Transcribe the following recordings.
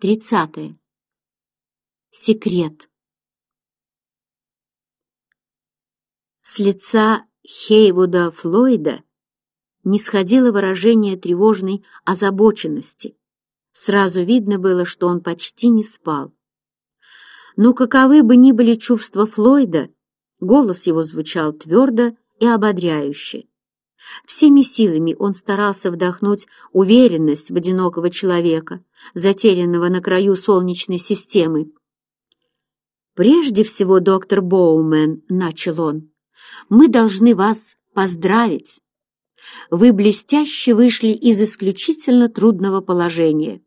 Тридцатое. Секрет. С лица Хейвуда Флойда не сходило выражение тревожной озабоченности. Сразу видно было, что он почти не спал. Но каковы бы ни были чувства Флойда, голос его звучал твердо и ободряюще. Всеми силами он старался вдохнуть уверенность в одинокого человека, затерянного на краю Солнечной системы. «Прежде всего, доктор Боумен», — начал он, — «мы должны вас поздравить. Вы блестяще вышли из исключительно трудного положения.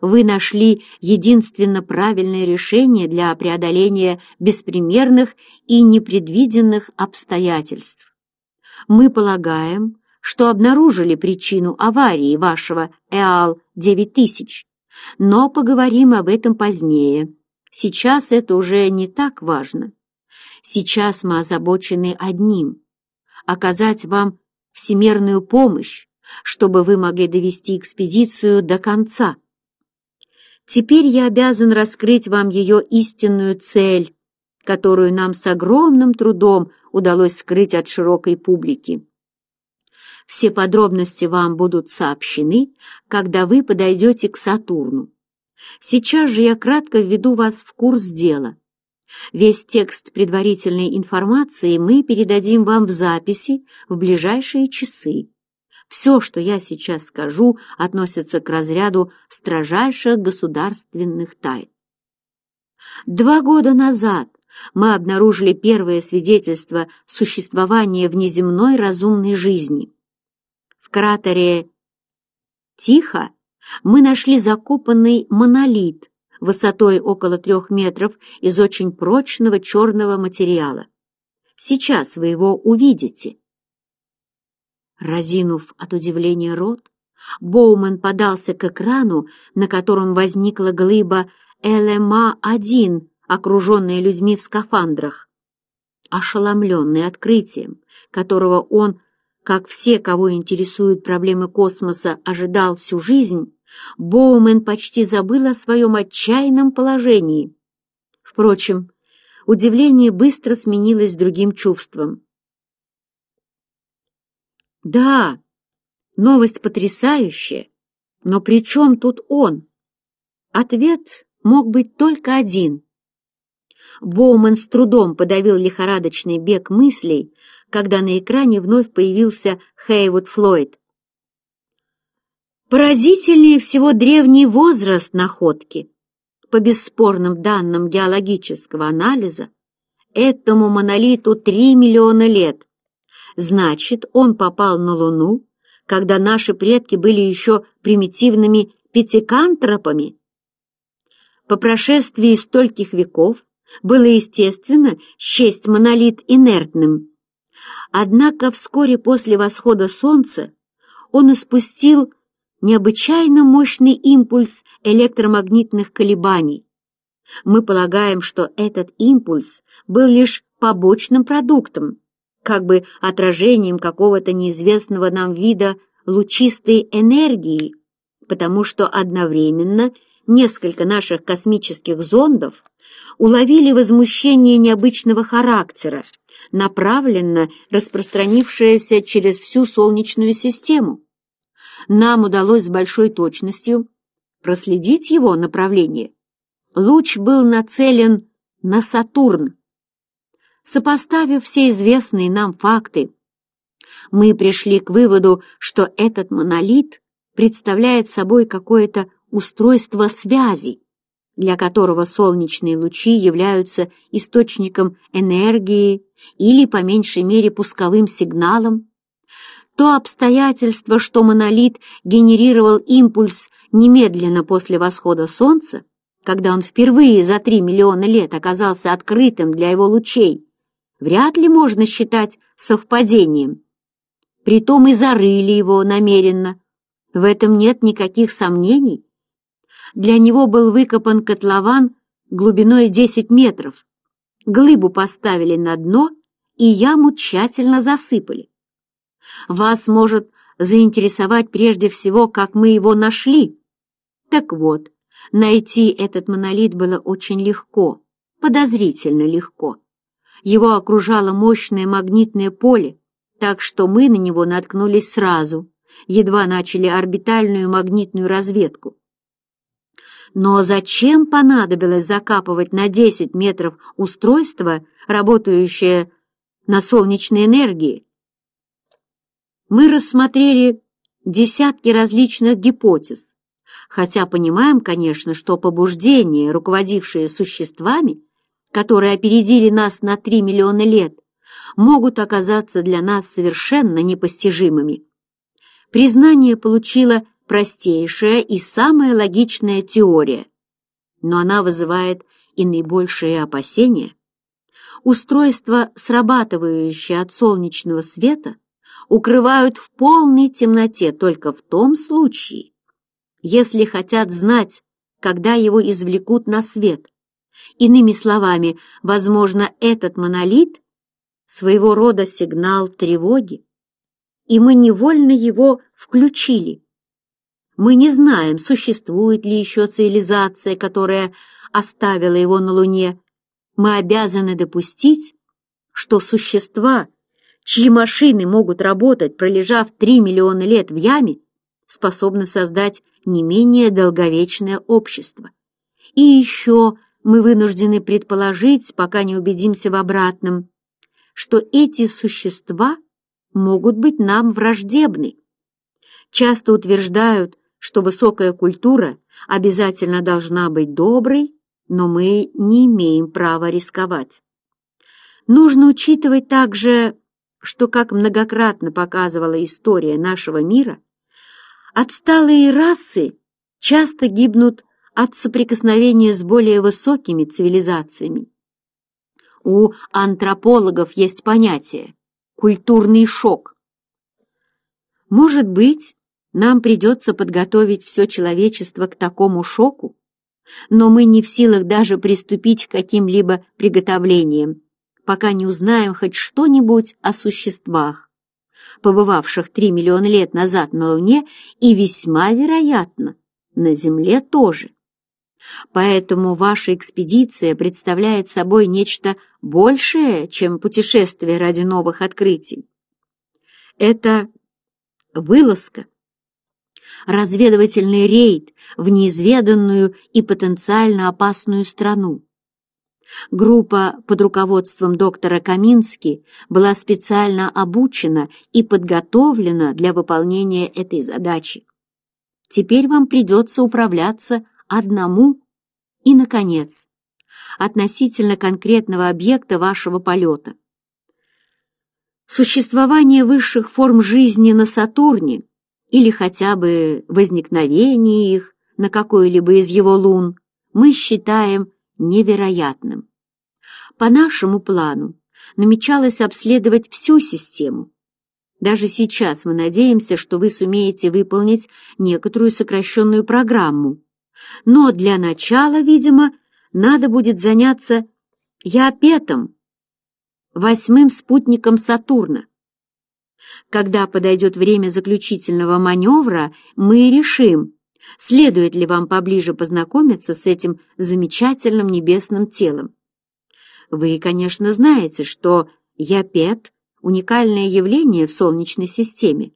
Вы нашли единственно правильное решение для преодоления беспримерных и непредвиденных обстоятельств мы полагаем, что обнаружили причину аварии вашего ЭАЛ-9000, но поговорим об этом позднее. Сейчас это уже не так важно. Сейчас мы озабочены одним – оказать вам всемерную помощь, чтобы вы могли довести экспедицию до конца. Теперь я обязан раскрыть вам ее истинную цель которую нам с огромным трудом удалось скрыть от широкой публики. Все подробности вам будут сообщены, когда вы подойдете к Сатурну. Сейчас же я кратко введу вас в курс дела. Весь текст предварительной информации мы передадим вам в записи в ближайшие часы. Все, что я сейчас скажу, относится к разряду строжайших государственных тайн. Два года назад мы обнаружили первое свидетельство существования внеземной разумной жизни. В кратере Тихо мы нашли закопанный монолит высотой около трех метров из очень прочного черного материала. Сейчас вы его увидите. Разинув от удивления рот, Боуман подался к экрану, на котором возникла глыба ЛМА-1 окруженные людьми в скафандрах, ошеломленный открытием, которого он, как все, кого интересуют проблемы космоса, ожидал всю жизнь, Боумен почти забыл о своем отчаянном положении. Впрочем, удивление быстро сменилось другим чувством. «Да, новость потрясающая, но при чем тут он?» Ответ мог быть только один — Боумен с трудом подавил лихорадочный бег мыслей, когда на экране вновь появился Хейвуд Флойд. Поразительнее всего древний возраст находки. По бесспорным данным геологического анализа, этому монолиту 3 миллиона лет. Значит, он попал на Луну, когда наши предки были еще примитивными пятикантропами. По прошествии стольких веков было естественно счесть монолит инертным. Однако вскоре после восхода солнца он испустил необычайно мощный импульс электромагнитных колебаний. Мы полагаем, что этот импульс был лишь побочным продуктом, как бы отражением какого-то неизвестного нам вида лучистой энергии, потому что одновременно несколько наших космических зондов уловили возмущение необычного характера, направленно распространившееся через всю Солнечную систему. Нам удалось с большой точностью проследить его направление. Луч был нацелен на Сатурн. Сопоставив все известные нам факты, мы пришли к выводу, что этот монолит представляет собой какое-то устройство связей, для которого солнечные лучи являются источником энергии или, по меньшей мере, пусковым сигналом, то обстоятельство, что монолит генерировал импульс немедленно после восхода Солнца, когда он впервые за три миллиона лет оказался открытым для его лучей, вряд ли можно считать совпадением. Притом и зарыли его намеренно. В этом нет никаких сомнений. Для него был выкопан котлован глубиной 10 метров. Глыбу поставили на дно и яму тщательно засыпали. Вас может заинтересовать прежде всего, как мы его нашли. Так вот, найти этот монолит было очень легко, подозрительно легко. Его окружало мощное магнитное поле, так что мы на него наткнулись сразу, едва начали орбитальную магнитную разведку. Но зачем понадобилось закапывать на 10 метров устройство, работающее на солнечной энергии? Мы рассмотрели десятки различных гипотез, хотя понимаем, конечно, что побуждение, руководившее существами, которые опередили нас на 3 миллиона лет, могут оказаться для нас совершенно непостижимыми. Признание получило простейшая и самая логичная теория, но она вызывает и наибольшие опасения. Устройства, срабатывающие от солнечного света, укрывают в полной темноте только в том случае, если хотят знать, когда его извлекут на свет. Иными словами, возможно, этот монолит — своего рода сигнал тревоги, и мы невольно его включили, мы не знаем, существует ли еще цивилизация, которая оставила его на Луне. Мы обязаны допустить, что существа, чьи машины могут работать, пролежав 3 миллиона лет в яме, способны создать не менее долговечное общество. И еще мы вынуждены предположить, пока не убедимся в обратном, что эти существа могут быть нам враждебны. Часто утверждают, что высокая культура обязательно должна быть доброй, но мы не имеем права рисковать. Нужно учитывать также, что, как многократно показывала история нашего мира, отсталые расы часто гибнут от соприкосновения с более высокими цивилизациями. У антропологов есть понятие «культурный шок». Может быть, нам придется подготовить все человечество к такому шоку, но мы не в силах даже приступить к каким-либо приготовлениям, пока не узнаем хоть что-нибудь о существах, побывавших три миллиона лет назад на Луне и весьма вероятно на Земле тоже. Поэтому ваша экспедиция представляет собой нечто большее, чем путешествие ради новых открытий. Это вылазка разведывательный рейд в неизведанную и потенциально опасную страну. Группа под руководством доктора Камински была специально обучена и подготовлена для выполнения этой задачи. Теперь вам придется управляться одному. И, наконец, относительно конкретного объекта вашего полета. Существование высших форм жизни на Сатурне или хотя бы возникновение их на какой-либо из его лун мы считаем невероятным. По нашему плану намечалось обследовать всю систему. Даже сейчас мы надеемся, что вы сумеете выполнить некоторую сокращенную программу. Но для начала, видимо, надо будет заняться Япетом, восьмым спутником Сатурна, когда подойдет время заключительного маневра, мы решим, следует ли вам поближе познакомиться с этим замечательным небесным телом. Вы, конечно, знаете, что Япет — уникальное явление в Солнечной системе.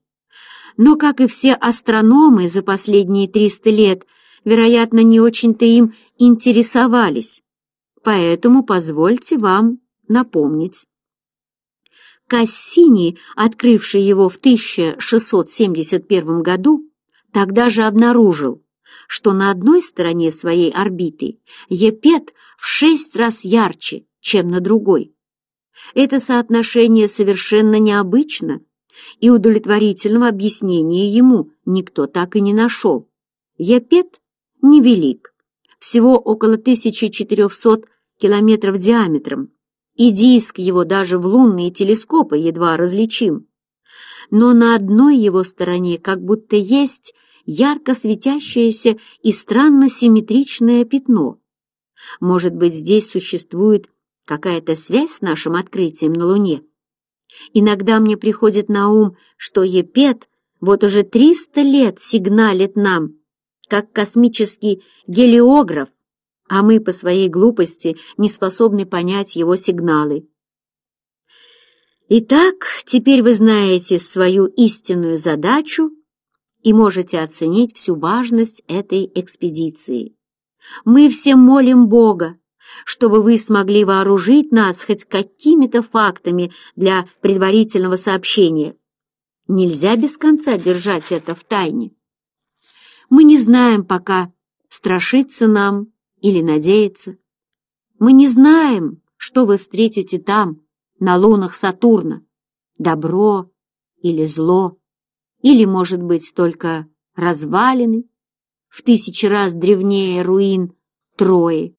Но, как и все астрономы за последние 300 лет, вероятно, не очень-то им интересовались. Поэтому позвольте вам напомнить. Кассини, открывший его в 1671 году, тогда же обнаружил, что на одной стороне своей орбиты Епет в шесть раз ярче, чем на другой. Это соотношение совершенно необычно, и удовлетворительного объяснения ему никто так и не нашел. Епет невелик, всего около 1400 километров диаметром, и диск его даже в лунные телескопы едва различим. Но на одной его стороне как будто есть ярко светящееся и странно симметричное пятно. Может быть, здесь существует какая-то связь с нашим открытием на Луне? Иногда мне приходит на ум, что Епет вот уже 300 лет сигналит нам, как космический гелиограф, а мы по своей глупости не способны понять его сигналы. Итак, теперь вы знаете свою истинную задачу и можете оценить всю важность этой экспедиции. Мы все молим Бога, чтобы вы смогли вооружить нас хоть какими-то фактами для предварительного сообщения. Нельзя без конца держать это в тайне. Мы не знаем пока, страшится нам или надеяться. Мы не знаем, что вы встретите там, на лунах Сатурна, добро или зло, или, может быть, только развалины, в тысячи раз древнее руин Трои.